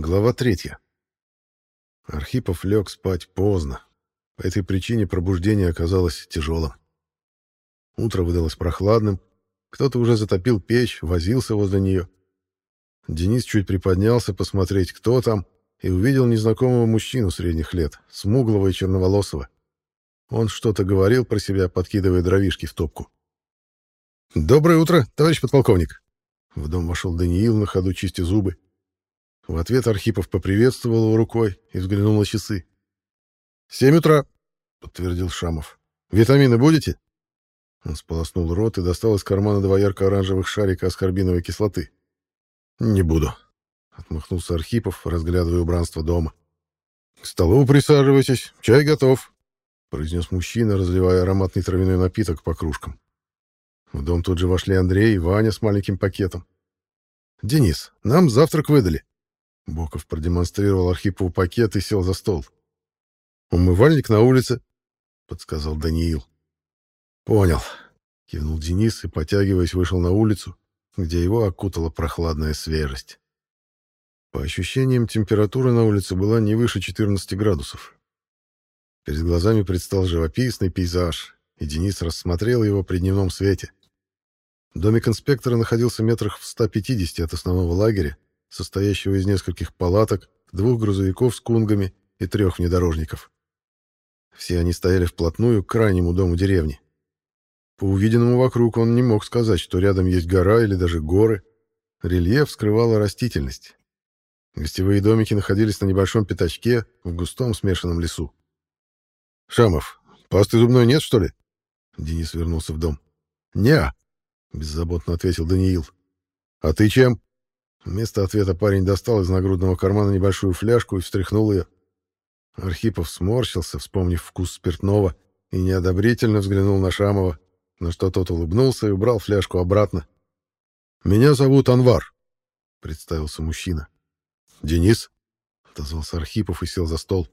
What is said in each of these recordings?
Глава третья. Архипов лег спать поздно. По этой причине пробуждение оказалось тяжелым. Утро выдалось прохладным. Кто-то уже затопил печь, возился возле нее. Денис чуть приподнялся посмотреть, кто там, и увидел незнакомого мужчину средних лет, смуглого и черноволосого. Он что-то говорил про себя, подкидывая дровишки в топку. «Доброе утро, товарищ подполковник!» В дом вошел Даниил, на ходу чистя зубы. В ответ Архипов поприветствовал его рукой и взглянул на часы. «Семь утра», — подтвердил Шамов. «Витамины будете?» Он сполоснул рот и достал из кармана два ярко-оранжевых шарика аскорбиновой кислоты. «Не буду», — отмахнулся Архипов, разглядывая убранство дома. «К столу присаживайтесь, чай готов», — произнес мужчина, разливая ароматный травяной напиток по кружкам. В дом тут же вошли Андрей и Ваня с маленьким пакетом. «Денис, нам завтрак выдали». Боков продемонстрировал Архипову пакет и сел за стол. «Умывальник на улице», — подсказал Даниил. «Понял», — кивнул Денис и, потягиваясь, вышел на улицу, где его окутала прохладная свежесть. По ощущениям, температура на улице была не выше 14 градусов. Перед глазами предстал живописный пейзаж, и Денис рассмотрел его при дневном свете. Домик инспектора находился метрах в 150 от основного лагеря, состоящего из нескольких палаток, двух грузовиков с кунгами и трех внедорожников. Все они стояли вплотную к крайнему дому деревни. По увиденному вокруг он не мог сказать, что рядом есть гора или даже горы. Рельеф скрывала растительность. Гостевые домики находились на небольшом пятачке в густом смешанном лесу. «Шамов, пасты зубной нет, что ли?» Денис вернулся в дом. «Не-а», беззаботно ответил Даниил. «А ты чем?» Вместо ответа парень достал из нагрудного кармана небольшую фляжку и встряхнул ее. Архипов сморщился, вспомнив вкус спиртного, и неодобрительно взглянул на Шамова, на что тот улыбнулся и убрал фляжку обратно. «Меня зовут Анвар», — представился мужчина. «Денис?» — отозвался Архипов и сел за стол.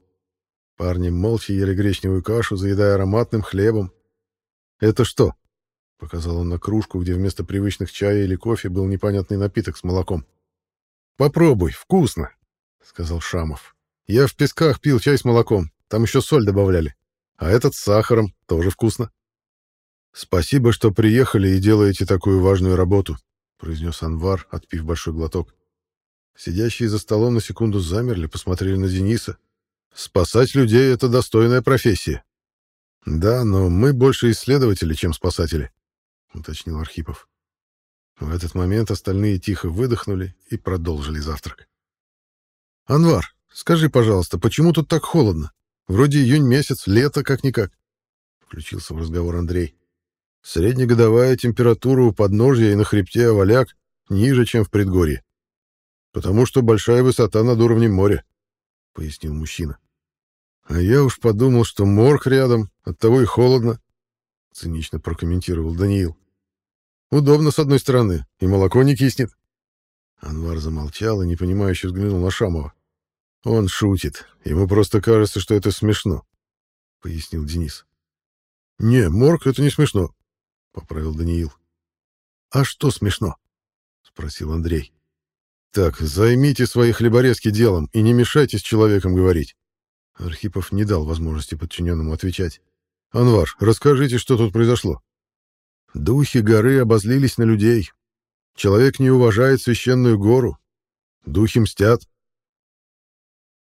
Парни молча ели гречневую кашу, заедая ароматным хлебом. «Это что?» — показал он на кружку, где вместо привычных чая или кофе был непонятный напиток с молоком. «Попробуй, вкусно», — сказал Шамов. «Я в песках пил чай с молоком, там еще соль добавляли. А этот с сахаром, тоже вкусно». «Спасибо, что приехали и делаете такую важную работу», — произнес Анвар, отпив большой глоток. Сидящие за столом на секунду замерли, посмотрели на Дениса. «Спасать людей — это достойная профессия». «Да, но мы больше исследователи, чем спасатели», — уточнил Архипов. В этот момент остальные тихо выдохнули и продолжили завтрак. «Анвар, скажи, пожалуйста, почему тут так холодно? Вроде июнь месяц, лето как-никак», — включился в разговор Андрей. «Среднегодовая температура у подножья и на хребте Оваляк ниже, чем в предгорье. Потому что большая высота над уровнем моря», — пояснил мужчина. «А я уж подумал, что морг рядом, оттого и холодно», — цинично прокомментировал Даниил. Удобно, с одной стороны, и молоко не киснет. Анвар замолчал и непонимающе взглянул на Шамова. Он шутит. Ему просто кажется, что это смешно, — пояснил Денис. — Не, морг — это не смешно, — поправил Даниил. — А что смешно? — спросил Андрей. — Так, займите свои хлеборезки делом и не мешайте с человеком говорить. Архипов не дал возможности подчиненному отвечать. — Анвар, расскажите, что тут произошло. Духи горы обозлились на людей. Человек не уважает священную гору. Духи мстят.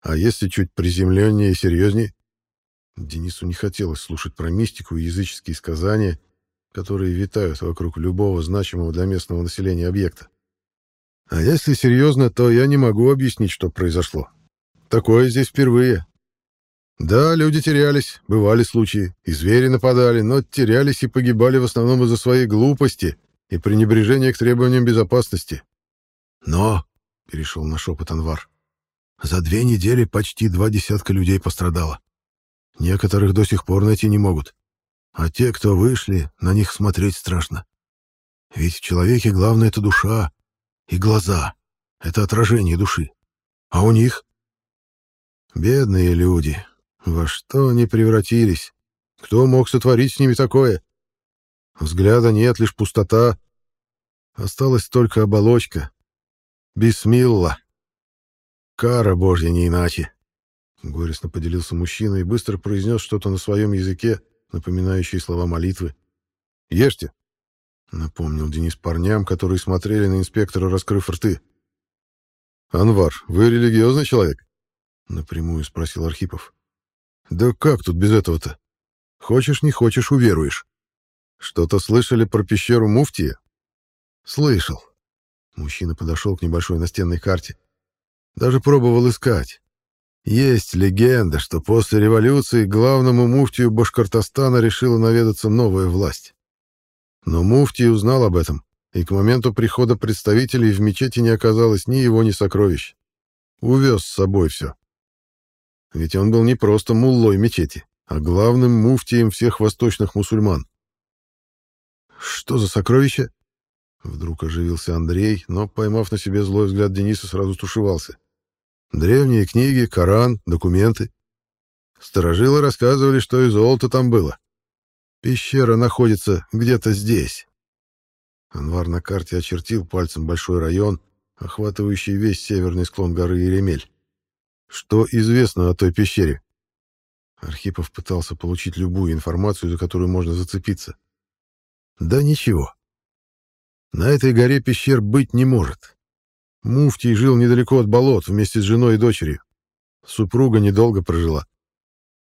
А если чуть приземленнее и серьезнее? Денису не хотелось слушать про мистику и языческие сказания, которые витают вокруг любого значимого для местного населения объекта. А если серьезно, то я не могу объяснить, что произошло. Такое здесь впервые. Да, люди терялись, бывали случаи, и звери нападали, но терялись и погибали в основном из-за своей глупости и пренебрежения к требованиям безопасности. Но, — перешел на шепот Анвар, — за две недели почти два десятка людей пострадало. Некоторых до сих пор найти не могут. А те, кто вышли, на них смотреть страшно. Ведь в человеке главное — это душа и глаза. Это отражение души. А у них? Бедные люди, во что они превратились? Кто мог сотворить с ними такое? Взгляда нет, лишь пустота. Осталась только оболочка. Бисмилла. Кара божья не иначе. Горестно поделился мужчина и быстро произнес что-то на своем языке, напоминающее слова молитвы. «Ешьте!» — напомнил Денис парням, которые смотрели на инспектора, раскрыв рты. «Анвар, вы религиозный человек?» — напрямую спросил Архипов. «Да как тут без этого-то? Хочешь, не хочешь, уверуешь. Что-то слышали про пещеру Муфтия?» «Слышал». Мужчина подошел к небольшой настенной карте. «Даже пробовал искать. Есть легенда, что после революции главному муфтию Башкортостана решила наведаться новая власть. Но муфтий узнал об этом, и к моменту прихода представителей в мечети не оказалось ни его, ни сокровищ. Увез с собой все. Ведь он был не просто муллой мечети, а главным муфтием всех восточных мусульман. «Что за сокровища?» Вдруг оживился Андрей, но, поймав на себе злой взгляд Дениса, сразу тушевался. Древние книги, Коран, документы. Сторожилы рассказывали, что и золото там было. Пещера находится где-то здесь. Анвар на карте очертил пальцем большой район, охватывающий весь северный склон горы Еремель. Что известно о той пещере? Архипов пытался получить любую информацию, за которую можно зацепиться. Да ничего. На этой горе пещер быть не может. Муфтий жил недалеко от болот вместе с женой и дочерью. Супруга недолго прожила.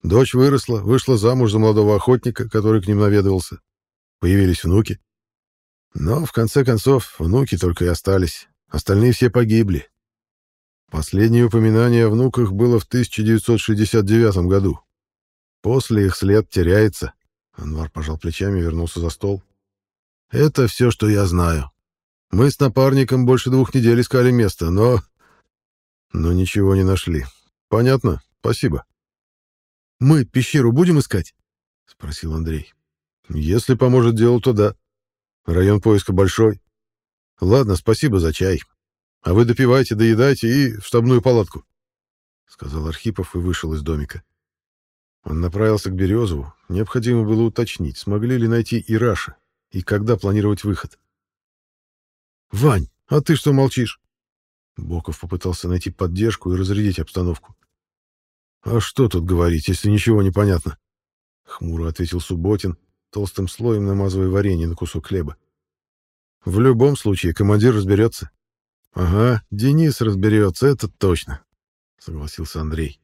Дочь выросла, вышла замуж за молодого охотника, который к ним наведывался. Появились внуки. Но, в конце концов, внуки только и остались. Остальные все погибли. Последнее упоминание о внуках было в 1969 году. После их след теряется. Анвар пожал плечами и вернулся за стол. Это все, что я знаю. Мы с напарником больше двух недель искали место, но... Но ничего не нашли. Понятно? Спасибо. Мы пещеру будем искать? Спросил Андрей. Если поможет делу, то да. Район поиска большой. Ладно, спасибо за чай. А вы допивайте, доедайте и в штабную палатку. Сказал Архипов и вышел из домика. Он направился к Березову. Необходимо было уточнить, смогли ли найти Ираша и когда планировать выход. «Вань, а ты что молчишь?» Боков попытался найти поддержку и разрядить обстановку. «А что тут говорить, если ничего не понятно?» Хмуро ответил Субботин, толстым слоем намазывая варенье на кусок хлеба. «В любом случае командир разберется». «Ага, Денис разберется, это точно», — согласился Андрей.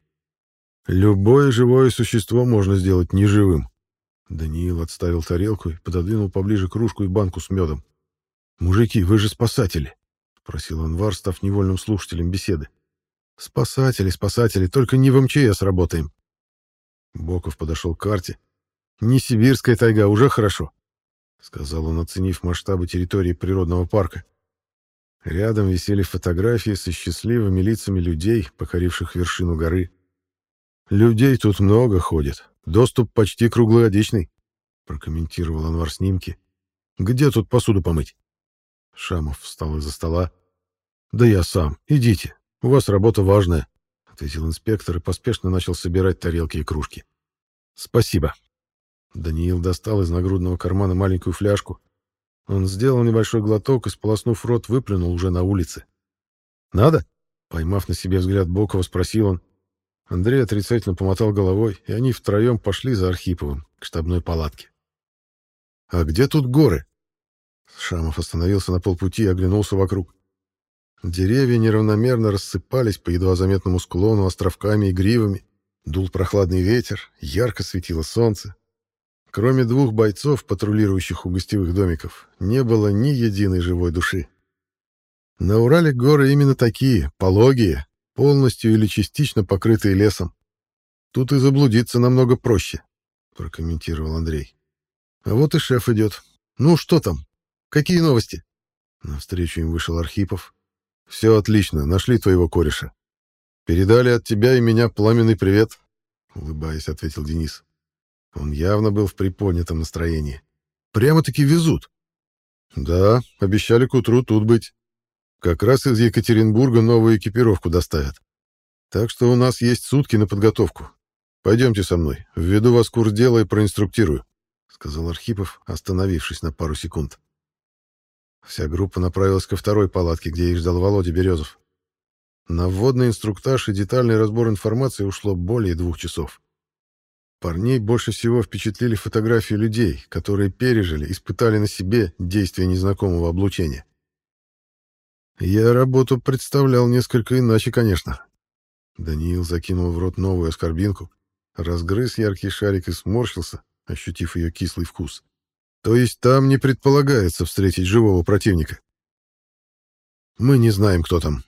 «Любое живое существо можно сделать неживым». Даниил отставил тарелку и пододвинул поближе кружку и банку с медом. «Мужики, вы же спасатели!» — спросил Анвар, став невольным слушателем беседы. «Спасатели, спасатели, только не в МЧС работаем». Боков подошел к карте. «Не сибирская тайга, уже хорошо», — сказал он, оценив масштабы территории природного парка. Рядом висели фотографии со счастливыми лицами людей, покоривших вершину горы. «Людей тут много ходит. Доступ почти круглогодичный», — прокомментировал Анвар снимки. «Где тут посуду помыть?» Шамов встал из-за стола. «Да я сам. Идите. У вас работа важная», — ответил инспектор и поспешно начал собирать тарелки и кружки. «Спасибо». Даниил достал из нагрудного кармана маленькую фляжку. Он сделал небольшой глоток и, сполоснув рот, выплюнул уже на улице. «Надо?» Поймав на себе взгляд Бокова, спросил он. Андрей отрицательно помотал головой, и они втроем пошли за Архиповым к штабной палатке. «А где тут горы?» Шамов остановился на полпути и оглянулся вокруг. Деревья неравномерно рассыпались по едва заметному склону островками и гривами. Дул прохладный ветер, ярко светило солнце. Кроме двух бойцов, патрулирующих у гостевых домиков, не было ни единой живой души. На Урале горы именно такие, пологие, полностью или частично покрытые лесом. Тут и заблудиться намного проще, прокомментировал Андрей. А вот и шеф идет. Ну что там? Какие новости? Навстречу им вышел Архипов. Все отлично, нашли твоего кореша. Передали от тебя и меня пламенный привет, улыбаясь, ответил Денис. Он явно был в приподнятом настроении. Прямо-таки везут. Да, обещали к утру тут быть. Как раз из Екатеринбурга новую экипировку доставят. Так что у нас есть сутки на подготовку. Пойдемте со мной, введу вас курс дела и проинструктирую, сказал Архипов, остановившись на пару секунд. Вся группа направилась ко второй палатке, где их ждал Володя Березов. На вводный инструктаж и детальный разбор информации ушло более двух часов. Парней больше всего впечатлили фотографии людей, которые пережили, испытали на себе действие незнакомого облучения. Я работу представлял несколько иначе, конечно. Даниил закинул в рот новую оскорбинку, разгрыз яркий шарик и сморщился, ощутив ее кислый вкус. То есть там не предполагается встретить живого противника. Мы не знаем, кто там.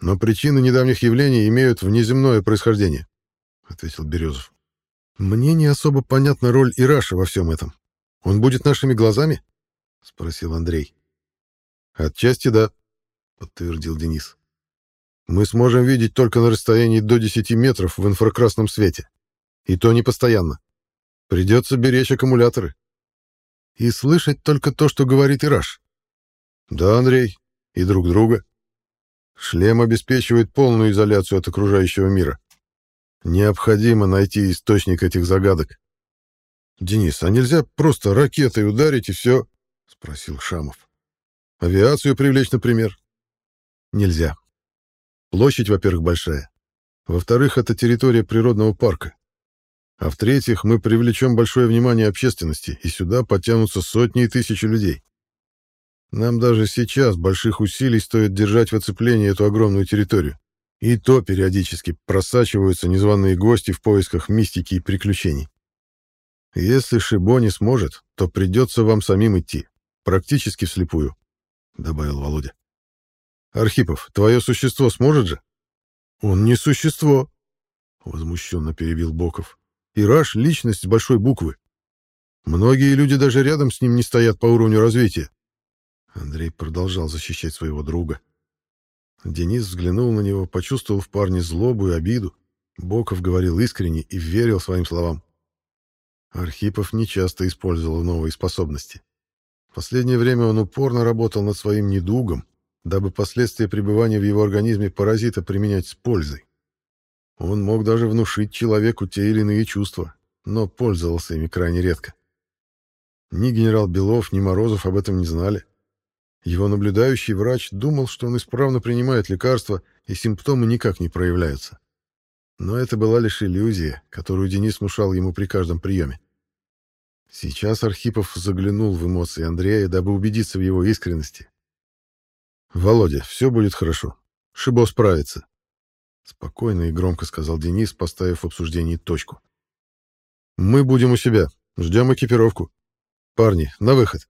Но причины недавних явлений имеют внеземное происхождение, ответил Березов. Мне не особо понятна роль Ираша во всем этом. Он будет нашими глазами? спросил Андрей. Отчасти да, подтвердил Денис. Мы сможем видеть только на расстоянии до 10 метров в инфракрасном свете. И то не постоянно. Придется беречь аккумуляторы. И слышать только то, что говорит Ираш. Да, Андрей, и друг друга. Шлем обеспечивает полную изоляцию от окружающего мира. Необходимо найти источник этих загадок. «Денис, а нельзя просто ракетой ударить и все?» — спросил Шамов. «Авиацию привлечь, например?» «Нельзя. Площадь, во-первых, большая. Во-вторых, это территория природного парка. А в-третьих, мы привлечем большое внимание общественности, и сюда потянутся сотни и тысячи людей. Нам даже сейчас больших усилий стоит держать в оцеплении эту огромную территорию. И то периодически просачиваются незваные гости в поисках мистики и приключений. Если Шибо не сможет, то придется вам самим идти. Практически вслепую, — добавил Володя. Архипов, твое существо сможет же? Он не существо, — возмущенно перебил Боков. Ираш — личность большой буквы. Многие люди даже рядом с ним не стоят по уровню развития. Андрей продолжал защищать своего друга. Денис взглянул на него, почувствовал в парне злобу и обиду. Боков говорил искренне и верил своим словам. Архипов нечасто использовал новые способности. В последнее время он упорно работал над своим недугом, дабы последствия пребывания в его организме паразита применять с пользой. Он мог даже внушить человеку те или иные чувства, но пользовался ими крайне редко. Ни генерал Белов, ни Морозов об этом не знали. Его наблюдающий врач думал, что он исправно принимает лекарства, и симптомы никак не проявляются. Но это была лишь иллюзия, которую Денис внушал ему при каждом приеме. Сейчас Архипов заглянул в эмоции Андрея, дабы убедиться в его искренности. «Володя, все будет хорошо. Шибо справится», — спокойно и громко сказал Денис, поставив в обсуждении точку. «Мы будем у себя. Ждем экипировку. Парни, на выход!»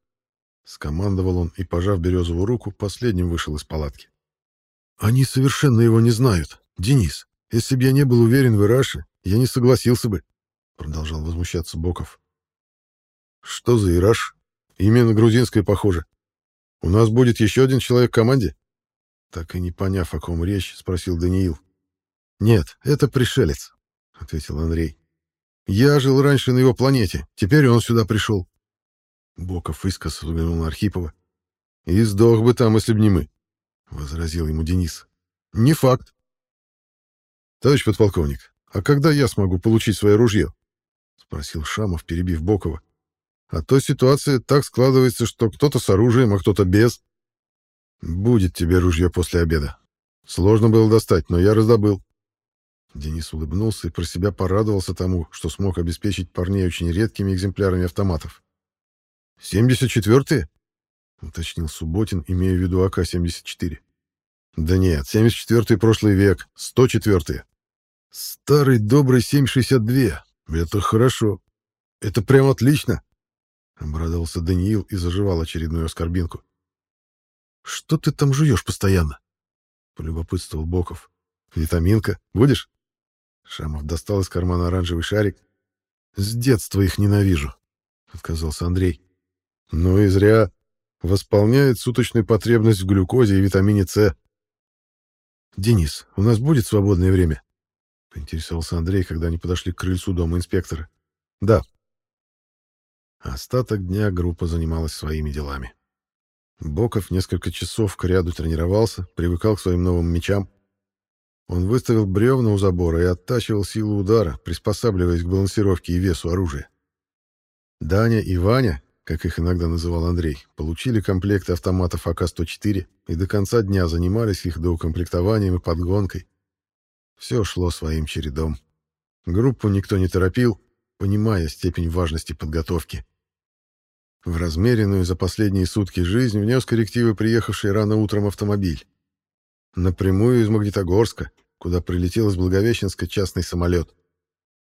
Скомандовал он и, пожав березовую руку, последним вышел из палатки. «Они совершенно его не знают. Денис, если бы я не был уверен в Ираше, я не согласился бы», — продолжал возмущаться Боков. «Что за Ираш? Именно грузинское похоже. У нас будет еще один человек в команде?» Так и не поняв, о ком речь, спросил Даниил. «Нет, это пришелец», — ответил Андрей. «Я жил раньше на его планете, теперь он сюда пришел. Боков искоса взглянул на Архипова. «И сдох бы там, если б не мы», — возразил ему Денис. «Не факт». «Товарищ подполковник, а когда я смогу получить свое ружье?» — спросил Шамов, перебив Бокова. «А то ситуация так складывается, что кто-то с оружием, а кто-то без». «Будет тебе ружье после обеда. Сложно было достать, но я раздобыл». Денис улыбнулся и про себя порадовался тому, что смог обеспечить парней очень редкими экземплярами автоматов. «Семьдесят четвертые?» — уточнил Субботин, имея в виду АК-74. «Да нет, семьдесят четвертый прошлый век, сто четвертые». «Старый добрый 7,62. Это хорошо. Это прям отлично!» — обрадовался Даниил и заживал очередную оскорбинку. «Что ты там жуешь постоянно?» — полюбопытствовал Боков. «Витаминка. Будешь?» Шамов достал из кармана оранжевый шарик. «С детства их ненавижу», — отказался Андрей. Ну и зря. Восполняет суточную потребность в глюкозе и витамине С. «Денис, у нас будет свободное время?» — поинтересовался Андрей, когда они подошли к крыльцу дома инспектора. «Да». Остаток дня группа занималась своими делами. Боков несколько часов к ряду тренировался, привыкал к своим новым мечам. Он выставил бревна у забора и оттачивал силу удара, приспосабливаясь к балансировке и весу оружия. Даня и Ваня, как их иногда называл Андрей, получили комплекты автоматов АК-104 и до конца дня занимались их доукомплектованием и подгонкой. Все шло своим чередом. Группу никто не торопил, понимая степень важности подготовки. В размеренную за последние сутки жизнь внес коррективы приехавший рано утром автомобиль. Напрямую из Магнитогорска, куда прилетел из Благовещенска частный самолет.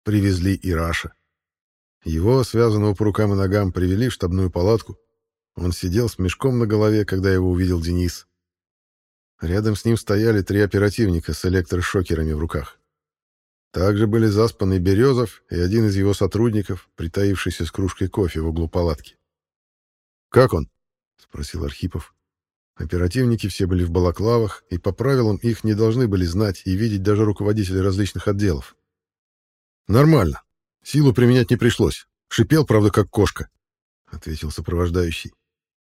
Привезли Ираша. Его, связанного по рукам и ногам, привели в штабную палатку. Он сидел с мешком на голове, когда его увидел Денис. Рядом с ним стояли три оперативника с электрошокерами в руках. Также были заспанный Березов и один из его сотрудников, притаившийся с кружкой кофе в углу палатки. «Как он?» — спросил Архипов. Оперативники все были в балаклавах, и по правилам их не должны были знать и видеть даже руководители различных отделов. «Нормально. Силу применять не пришлось. Шипел, правда, как кошка, — ответил сопровождающий.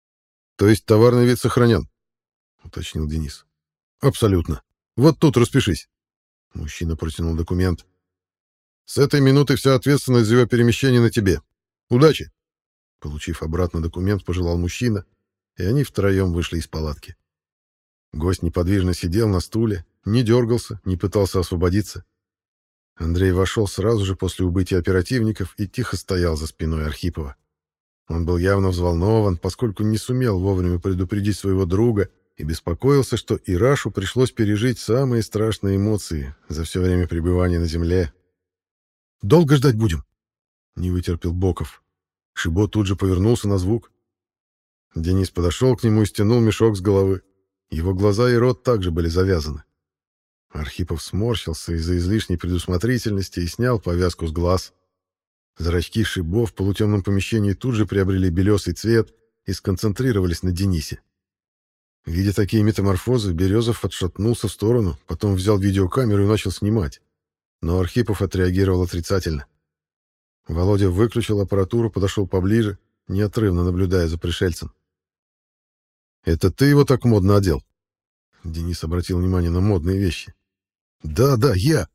— То есть товарный вид сохранен? — уточнил Денис. — Абсолютно. Вот тут распишись. Мужчина протянул документ. — С этой минуты вся ответственность за его перемещение на тебе. Удачи! Получив обратно документ, пожелал мужчина, и они втроем вышли из палатки. Гость неподвижно сидел на стуле, не дергался, не пытался освободиться. Андрей вошел сразу же после убытия оперативников и тихо стоял за спиной Архипова. Он был явно взволнован, поскольку не сумел вовремя предупредить своего друга и беспокоился, что Ирашу пришлось пережить самые страшные эмоции за все время пребывания на земле. «Долго ждать будем?» — не вытерпел Боков. Шибо тут же повернулся на звук. Денис подошел к нему и стянул мешок с головы. Его глаза и рот также были завязаны. Архипов сморщился из-за излишней предусмотрительности и снял повязку с глаз. Зрачки Шибо в полутемном помещении тут же приобрели белесый цвет и сконцентрировались на Денисе. Видя такие метаморфозы, Березов отшатнулся в сторону, потом взял видеокамеру и начал снимать. Но Архипов отреагировал отрицательно. Володя выключил аппаратуру, подошел поближе, неотрывно наблюдая за пришельцем. «Это ты его так модно одел?» Денис обратил внимание на модные вещи. «Да, да, я!»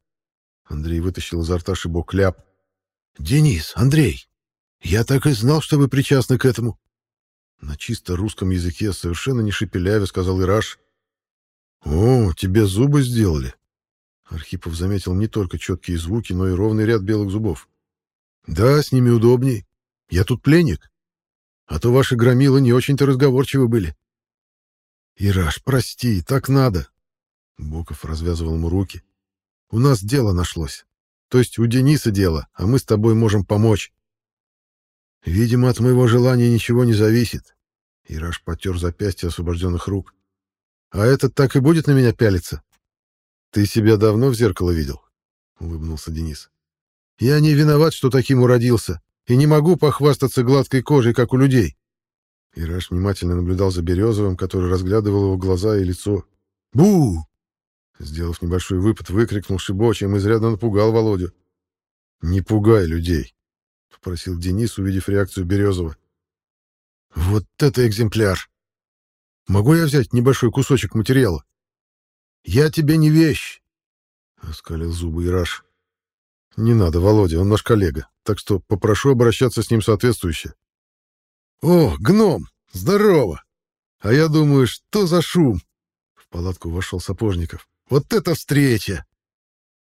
Андрей вытащил изо рта шибок кляп. «Денис, Андрей, я так и знал, что вы причастны к этому!» На чисто русском языке, совершенно не шепелявя, сказал Ираш. «О, тебе зубы сделали!» Архипов заметил не только четкие звуки, но и ровный ряд белых зубов. «Да, с ними удобней. Я тут пленник. А то ваши громилы не очень-то разговорчивы были». «Ираш, прости, так надо. Боков развязывал ему руки. «У нас дело нашлось. То есть у Дениса дело, а мы с тобой можем помочь». «Видимо, от моего желания ничего не зависит». Ираш потер запястье освобожденных рук. «А этот так и будет на меня пялиться?» «Ты себя давно в зеркало видел?» — улыбнулся Денис. «Я не виноват, что таким уродился, и не могу похвастаться гладкой кожей, как у людей». Ираш внимательно наблюдал за Березовым, который разглядывал его глаза и лицо. «Бу!» Сделав небольшой выпад, выкрикнул Шибо, чем изрядно напугал Володю. «Не пугай людей», — попросил Денис, увидев реакцию Березова. «Вот это экземпляр! Могу я взять небольшой кусочек материала?» «Я тебе не вещь!» — оскалил зубы Ираш. «Не надо, Володя, он наш коллега, так что попрошу обращаться с ним соответствующе». «О, гном! Здорово! А я думаю, что за шум?» В палатку вошел Сапожников. Вот это встреча!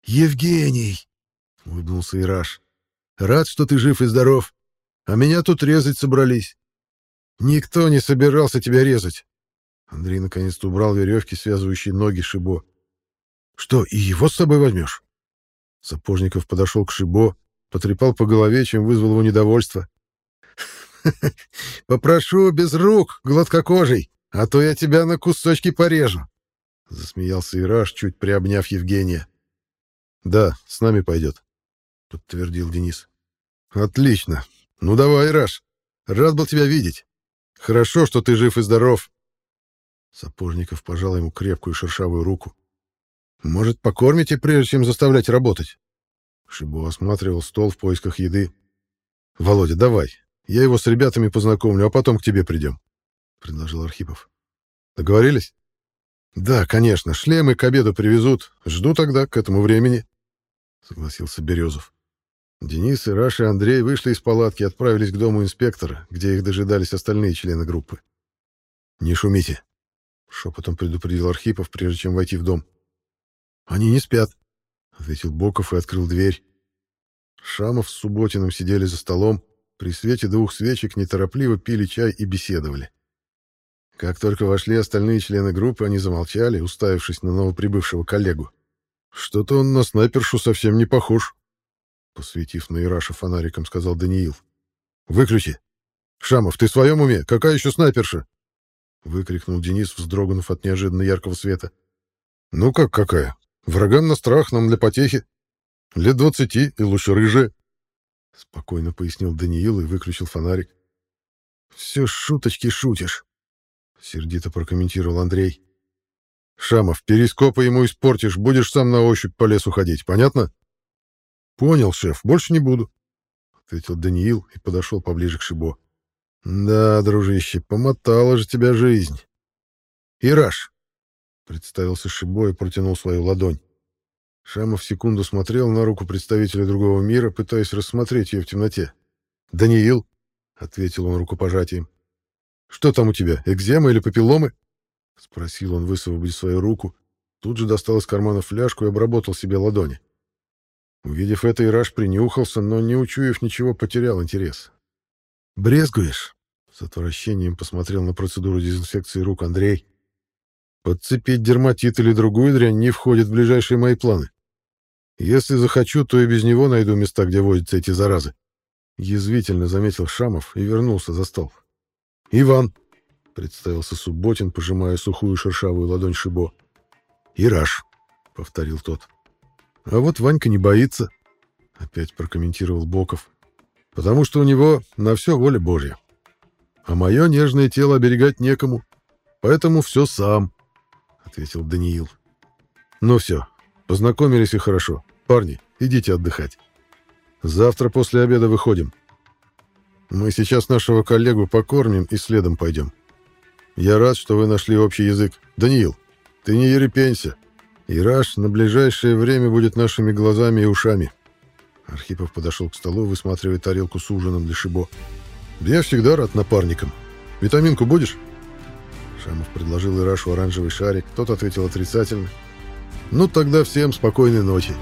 Евгений! Улыбнулся Ираш. Рад, что ты жив и здоров. А меня тут резать собрались. Никто не собирался тебя резать. Андрей наконец-то убрал веревки, связывающие ноги Шибо. Что, и его с собой возьмешь? Сапожников подошел к Шибо, потрепал по голове, чем вызвал его недовольство. «Попрошу без рук, гладкокожий, а то я тебя на кусочки порежу». — засмеялся Ираш, чуть приобняв Евгения. «Да, с нами пойдет», — подтвердил Денис. «Отлично. Ну давай, Ираш. Рад был тебя видеть. Хорошо, что ты жив и здоров». Сапожников пожал ему крепкую шершавую руку. «Может, покормите, прежде чем заставлять работать?» Шибо осматривал стол в поисках еды. «Володя, давай. Я его с ребятами познакомлю, а потом к тебе придем», — предложил Архипов. «Договорились?» «Да, конечно, шлемы к обеду привезут. Жду тогда, к этому времени», — согласился Березов. Денис, Ираш и Андрей вышли из палатки и отправились к дому инспектора, где их дожидались остальные члены группы. «Не шумите», — шепотом предупредил Архипов, прежде чем войти в дом. «Они не спят», — ответил Боков и открыл дверь. Шамов с Субботиным сидели за столом, при свете двух свечек неторопливо пили чай и беседовали. Как только вошли остальные члены группы, они замолчали, уставившись на новоприбывшего коллегу. «Что-то он на снайпершу совсем не похож», — посветив на Ираша фонариком, сказал Даниил. «Выключи! Шамов, ты в своем уме? Какая еще снайперша?» — выкрикнул Денис, вздрогнув от неожиданно яркого света. «Ну как какая? Врагам на страх, нам для потехи. Лет двадцати и лучше рыжая. Спокойно пояснил Даниил и выключил фонарик. Все шуточки шутишь. Сердито прокомментировал Андрей. Шамов, перископы ему испортишь, будешь сам на ощупь по лесу ходить, понятно? Понял, шеф, больше не буду. Ответил Даниил и подошел поближе к Шибо. Да, дружище, помотала же тебя жизнь. Ираш, представился Шибо и протянул свою ладонь. Шамов секунду смотрел на руку представителя другого мира, пытаясь рассмотреть ее в темноте. «Даниил», — ответил он рукопожатием. «Что там у тебя, экзема или папилломы?» — спросил он, высвободив свою руку. Тут же достал из кармана фляжку и обработал себе ладони. Увидев это, Ираш принюхался, но, не учуяв ничего, потерял интерес. «Брезгуешь?» — с отвращением посмотрел на процедуру дезинфекции рук Андрей. «Подцепить дерматит или другую дрянь не входит в ближайшие мои планы. Если захочу, то и без него найду места, где водятся эти заразы. Язвительно заметил Шамов и вернулся за стол. «Иван», — представился Субботин, пожимая сухую шершавую ладонь Шибо. «Ираш», — повторил тот. «А вот Ванька не боится», — опять прокомментировал Боков. «Потому что у него на все воля Божья. А мое нежное тело оберегать некому, поэтому все сам», — ответил Даниил. «Ну все, Познакомились и хорошо. Парни, идите отдыхать. Завтра после обеда выходим. Мы сейчас нашего коллегу покормим и следом пойдем. Я рад, что вы нашли общий язык. Даниил, ты не ерепенься. Ираш на ближайшее время будет нашими глазами и ушами. Архипов подошел к столу, высматривая тарелку с ужином для Шибо. «Я всегда рад напарникам. Витаминку будешь?» Шамов предложил Ирашу оранжевый шарик. Тот ответил отрицательно. Ну тогда всем спокойной ночи.